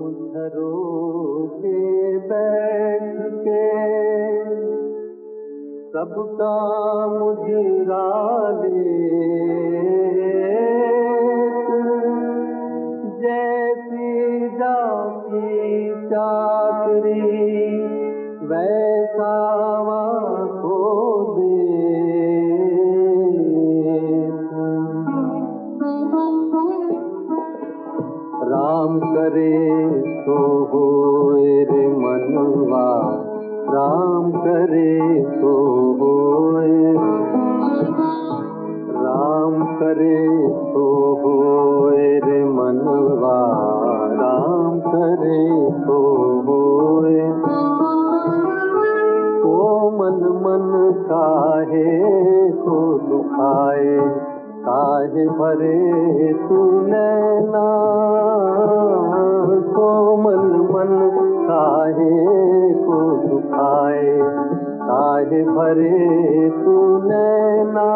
घरों के बैठ के सबका मुजरा जैसी जाती चाकरी वैसा को दे राम करे तो हो रे मनवा राम हो राम रे मनवा राम करे तो हो ओ मन मन को दुखाए काहे भरे तू नैना कोमल मन काहे को दुखाए? काहे भरे तू नैना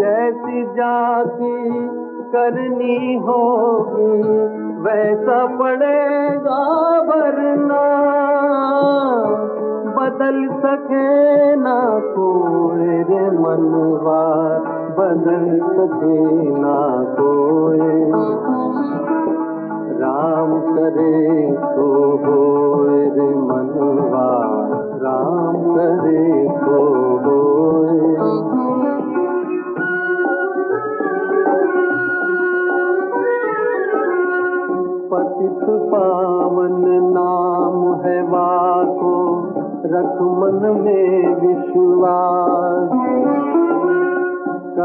जैसी जाती करनी होगी, वैसा पड़ेगा भरना बदल सके ना कोई रे मनवा। बदल सके कोई राम करे तो हो रे मनवा। राम करे तो हो पतित पावन नाम है वाको रख मन में विश्वास।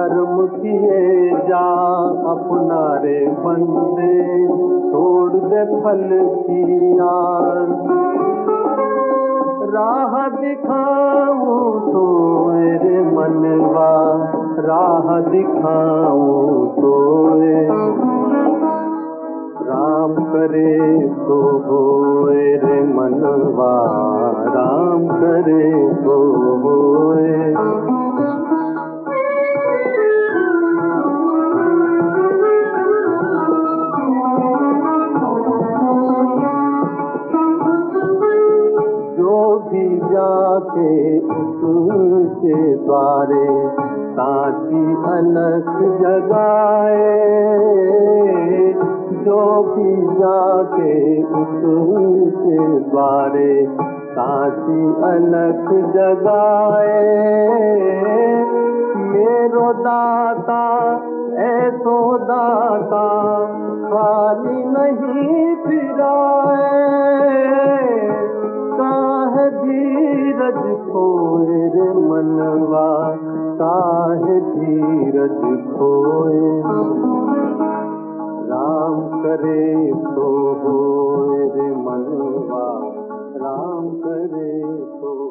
कर्म किए जा, अपना रे बंदे छोड़ दे फल की आस राह दिखाऊँ तो रे मनवा राह दिखाऊँ तो राम करे तो होए रे मनवा राम करे तो होए भी जाके उसके द्वारे जो भी जाके उसके द्वारे साची अलख जगाए। मेरो दाता ऐसो दाता धीरज खोए रे मनवा काहे धीरज खोए? राम करे तो होए रे मनवा राम करे तो